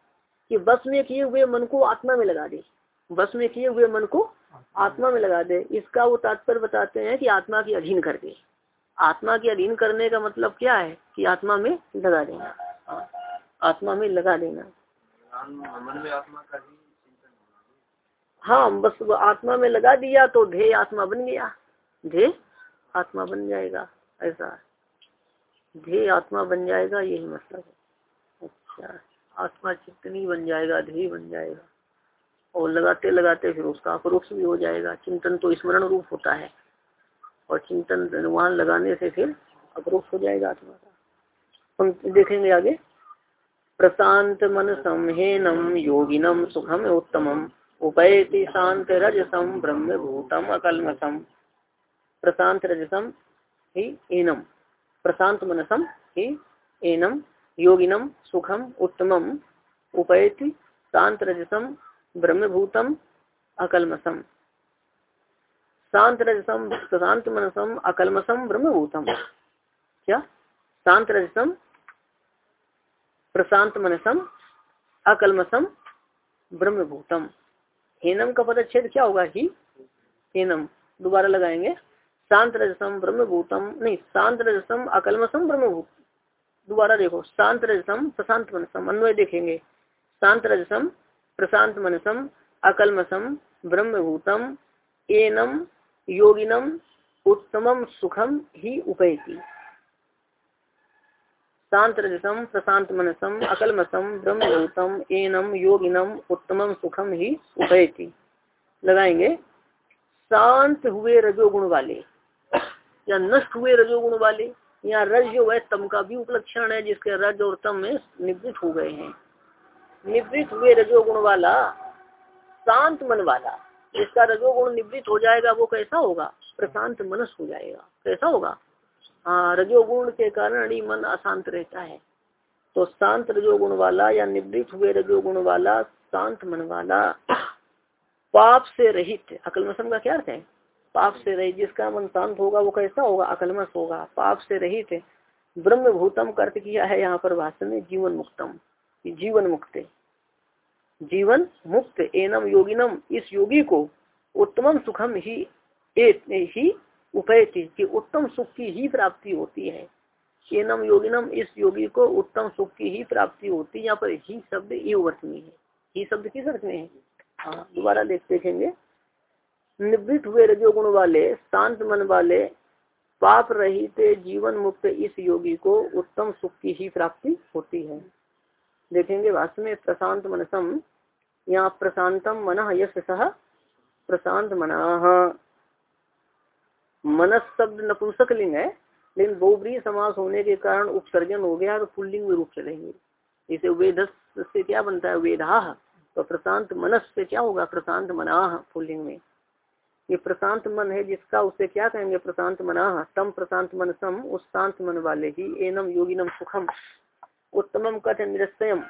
कि बस में किए हुए मन को आत्मा में लगा दे। बस में किए हुए मन को आत्मा में लगा दे। इसका वो तात्पर्य बताते हैं कि आत्मा के अधीन कर दे। आत्मा के अधीन करने का मतलब क्या है? कि आत्मा में लगा देना। आत्मा में लगा देना। ही, बस आत्मा में लगा दिया तो ध्येय आत्मा बन गया। ध्येय आत्मा बन जाएगा। ऐसा ध्येय आत्मा बन जाएगा, यही मतलब है। अच्छा आत्मा चित्त नहीं बन जाएगा? ध्येय बन जाएगा। और लगाते लगाते फिर उसका अपरोक्ष भी हो जाएगा। चिंतन तो स्मरण रूप होता है। और चिंतन वहाँ लगाने से फिर अपरोक्ष हो जाएगा आत्मा का। हम देखेंगे आगे। प्रशांत मन समहेनम योगिनम सुखम उत्तम उपैति शांत रजसम ब्रह्म भूतम अकलमसम प्रशांत रजसम ही एनम। प्रशांत मनसम ही एनम। योगिनम सुखम उत्तमम। उपैति शांत रजसम ब्रह्मभूतम अकलमसम शांत रजसम शांत मनसम अकलमसम ब्रह्मभूतम। क्या? शांत रजसम प्रशांत मनसम अकलमसम ब्रह्मभूतम। हेनम का पदच्छेद क्या होगा ही हेनम दोबारा लगाएँगे। शांत रजसम ब्रह्मभूतम। नहीं शांत रजसम अकलमसम ब्रह्मभूत। दोबारा देखो शांत रजसम प्रशांत मनसम अन्वय देखेंगे। शांत रजसम प्रशांत मनसम अकलमसम ब्रह्मभूतम, एनम, योगिनम, उत्तमम सुखम ही उपैती। शांत रजसम, प्रशांत मनसम अकलमसम ब्रह्मभूतम, एनम, योगिनम, उत्तमम सुखम ही उपैती। लगाएँगे। शांत हुए रजोगुण वाले, या नष्ट हुए रजोगुण वाले यहाँ रज जो है तम का भी उपलक्षण है, जिसके रज और तम में निवृत्त हो गए हैं। निवृत्त हुए रजोगुण वाला, शांत मन वाला, जिसका रजोगुण निवृत्त हो जाएगा, वो कैसा होगा? प्रशांत मनस हो जाएगा। कैसा होगा? हाँ रजोगुण के कारण ही मन अशांत रहता है। तो शांत रजोगुण वाला या निवृत्त हुए रजोगुण वाला, शांत मन वाला, पाप से रहित, अकलमसम का क्या अर्थ है? पाप से रहित, जिसका मन शांत होगा, वो कैसा होगा? अकलमस होगा। पाप से रहित ब्रह्म भूतम कर्त किया है यहाँ पर भाषण में जीवन मुक्तम। जीवन मुक्त जीवन मुक्त, एनम योगिनम। इस योगी को उत्तम सुखम ही ही उपयति कि उत्तम सुख की ही प्राप्ति होती है। एनम योगिनम, इस योगी को उत्तम सुख की ही प्राप्ति होती है। यहाँ पर ही शब्द ये वर्तनी है। ही शब्द किस अर्थ में है? हाँ दोबारा देख, देखेंगे। निवृत्त हुए रजोगुण वाले, शांत मन वाले, पाप रहित, जीवन मुक्त इस योगी को उत्तम सुख की ही प्राप्ति होती है। देखेंगे भाष्य में प्रशांत मनसम यहाँ प्रशांतम मन यश सह प्रशांत मना। मनस शब्द नपुंसक लिंग है, लेकिन बहुब्री समास होने के कारण उपसर्जन हो गया तो पुल्लिंग में रूप चलेंगे। इसे वेद से क्या बनता है? वेदा। तो प्रशांत मनस से क्या होगा? प्रशांत मनाह पुल्लिंग में। ये प्रशांत मन है जिसका, उसे क्या कहेंगे? प्रशांत मनाह तम प्रशांत मन सम उस शांत मन वाले ही, एनम योगिनम सुखम। उत्तमम कथ निरस्यम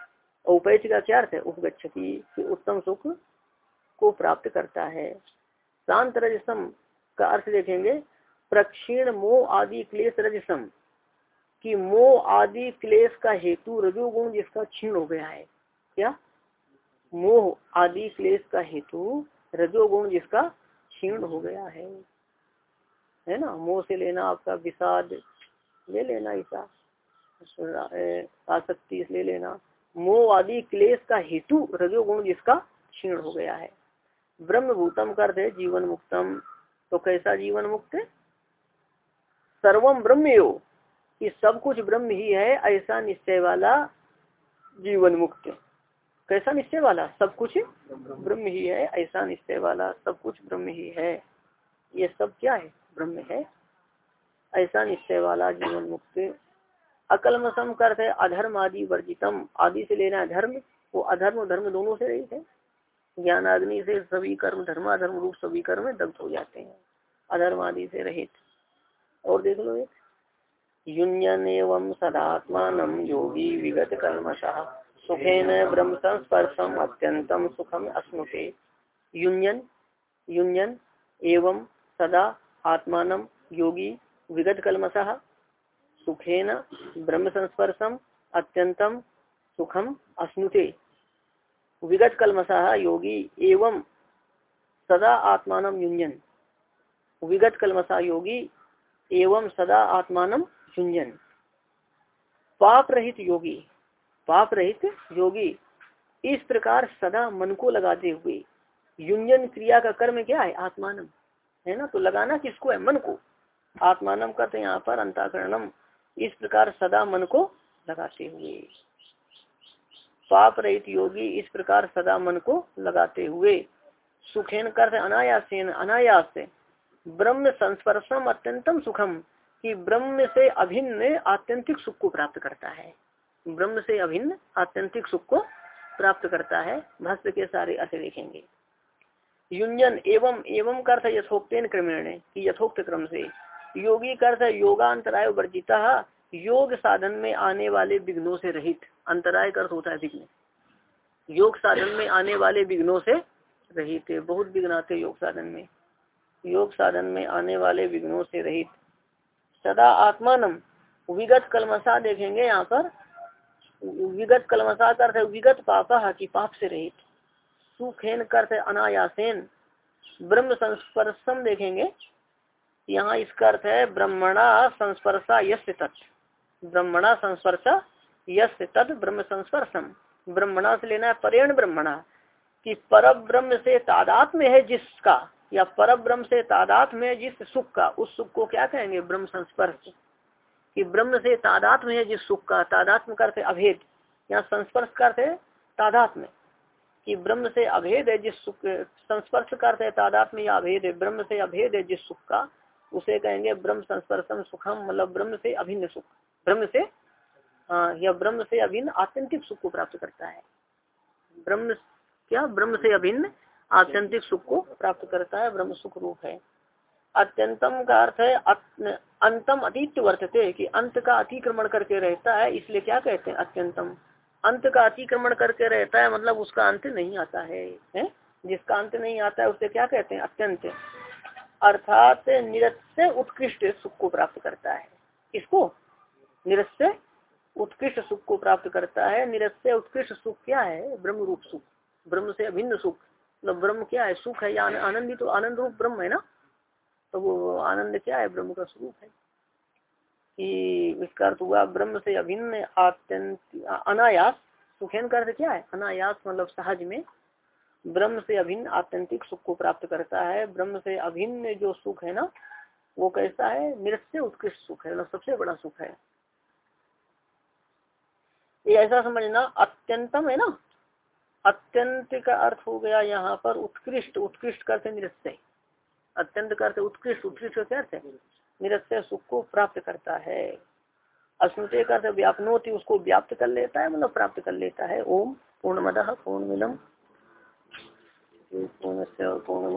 औपैच का क्या अर्थ है? उपगछती उत्तम सुख को प्राप्त करता है। शांत रजसम का अर्थ देखेंगे। प्रक्षीण मोह आदि क्लेश रजसम कि मोह आदि क्लेश का हेतु रजोगुण जिसका क्षीण हो गया है। क्या? मोह आदि क्लेश का हेतु रजोगुण जिसका क्षीण हो गया है। है ना? मोह से लेना आपका विषाद, ले लेना ऐसा। आसक्ति ले लेना। मोह आदि क्लेश का हेतु रजोगुण जिसका क्षीण हो गया है। ब्रह्म भूतम कर दे जीवन मुक्तम। तो कैसा जीवन मुक्त? सर्वम ब्रह्म यो कि सब कुछ ब्रह्म ही है, ऐसा निश्चय वाला जीवन मुक्त। कैसा निश्चय वाला? सब कुछ ब्रह्म ही है, ऐसा निश्चय वाला सब कुछ ब्रह्म ही है। ये सब क्या है? ब्रह्म है। ऐसा निश्चय वाला जीवन मुक्त। अकलमसम करते अधर्म आदि वर्जितम। आदि से लेना धर्म, वो अधर्म धर्म दोनों से रहित है। ज्ञान अग्नि से सभी कर्म धर्माधर्म रूप सभी कर्म दग्ध हो जाते हैं, अधर्म आदि से रहित। और देख लो एक एवं सदात्मान योगी विगत कलमशाह सुखेन ब्रह्म संस्पर्शम अत्यंतम सुखम अस्नुते युन युन एवं सदा आत्मान योगी विगत कलमशः सुखेन ब्रह्म संस्पर्शम अत्यंतम सुखम अस्नुते विगत कलमशः योगी एवं सदा आत्मान युंजन विगत कलमशा योगी एवं सदा आत्मान युंजन पाप रहित योगी पाप रहित योगी, इस प्रकार सदा मन को लगाते हुए युंजन क्रिया का कर्म क्या है? आत्मानम है ना? तो लगाना किसको है? मन को। आत्मानम करते यहाँ पर अंताकरणम इस प्रकार सदा मन को लगाते हुए। पाप रहित योगी इस प्रकार सदा मन को लगाते हुए। सुखेन करते अनायासेन, अनायास। ब्रह्म संस्पर्शम अत्यंतम सुखम, कि ब्रह्म से अभिन्न आत्यंतिक सुख को प्राप्त करता है। ब्रह्म से अभिन्न आत्यंतिक सुख को प्राप्त करता है। भक्त के सारे अर्थ देखेंगे। युंजन एवं एवं कर्थ यथोक्तेन क्रमेण, की यथोक्त क्रम से। योगी अर्थ योगांतराय वर्जिता, योग साधन में आने वाले विघ्नों से रहित। अंतराय अर्थ होता है विघ्न। योग साधन में आने वाले विघ्नों से रहित। बहुत विघ्न आते योग साधन में। योग साधन में आने वाले विघ्नों से रहित। सदा आत्मानम, विगत कलमसा देखेंगे यहाँ पर। विगत कलमसा करते विगत पापा की पाप से रहित। सुखेन करते अनायासेन। ब्रह्म संस्पर्शम देखेंगे। यहाँ इसका अर्थ है ब्रह्मणा संस्पर्शा यश तत्। ब्रह्मणा संस्पर्शा यश तत् ब्रह्म संस्पर्शम। ब्रह्मणा से लेना है परेण ब्रह्मणा। कि पर ब्रह्म से तादात में है जिसका, या पर ब्रह्म से तादात में जिस सुख का, उस सुख को क्या कहेंगे? ब्रह्म संस्पर्श। कि ब्रह्म से तादात्म है जिस सुख का तादात्म करते अभेद। या संस्पर्श करते तादात्म कि ब्रह्म से अभेद है जिस सुख, संस्पर्श करते तादात्म या अभेद है। ब्रह्म से अभेद है जिस सुख का उसे कहेंगे ब्रह्म संस्पर्शम सुखम मतलब ब्रह्म से अभिन्न सुख। ब्रह्म से या ब्रह्म से अभिन्न आत्यंतिक सुख को प्राप्त करता है। ब्रह्म क्या? ब्रह्म से अभिन्न आत्यंतिक सुख को प्राप्त करता है ब्रह्म सुख रूप है। अत्यंतम का अर्थ है अंतम अतीत वर्तते कि अंत का अतिक्रमण करके रहता है इसलिए क्या कहते हैं? अत्यंतम। अंत का अतिक्रमण करके रहता है मतलब उसका अंत नहीं आता है, है? जिसका अंत नहीं आता है उसे क्या कहते हैं? अत्यंत। अर्थात निरस्य उत्कृष्ट सुख को प्राप्त करता है। इसको निरस्य उत्कृष्ट सुख को प्राप्त करता है। निरस्य उत्कृष्ट सुख क्या है? ब्रह्म रूप सुख। ब्रह्म से अभिन्न सुख। मतलब ब्रह्म क्या है? सुख है या आनंद तो आनंद रूप ब्रह्म है ना? तो वो आनंद क्या है? ब्रह्म का स्वरूप है। कि इसका अर्थ हुआ ब्रह्म से अभिन्न अत्यंत अनायास। सुखेन का अर्थ क्या है? अनायास मतलब सहज में ब्रह्म से अभिन्न आत्यंतिक सुख को प्राप्त करता है। ब्रह्म से अभिन्न जो सुख है ना, वो कैसा है? निरस्य उत्कृष्ट सुख है मतलब सबसे बड़ा सुख है। ये ऐसा समझना, अत्यंतम है ना? अत्यंत का अर्थ हो गया यहाँ पर उत्कृष्ट उत्कृष्ट करते निरस्य। अत्यंत करते उत्कृष्ट उत्कृष्ट क्या अर्थ है? निरस्य सुख को प्राप्त करता है। अस्मृत का अर्थ व्यापनोति, उसको व्याप्त कर लेता है मतलब प्राप्त कर लेता है। ओम पूर्ण मद पूर्ण पूर्णमादाय पूर्ण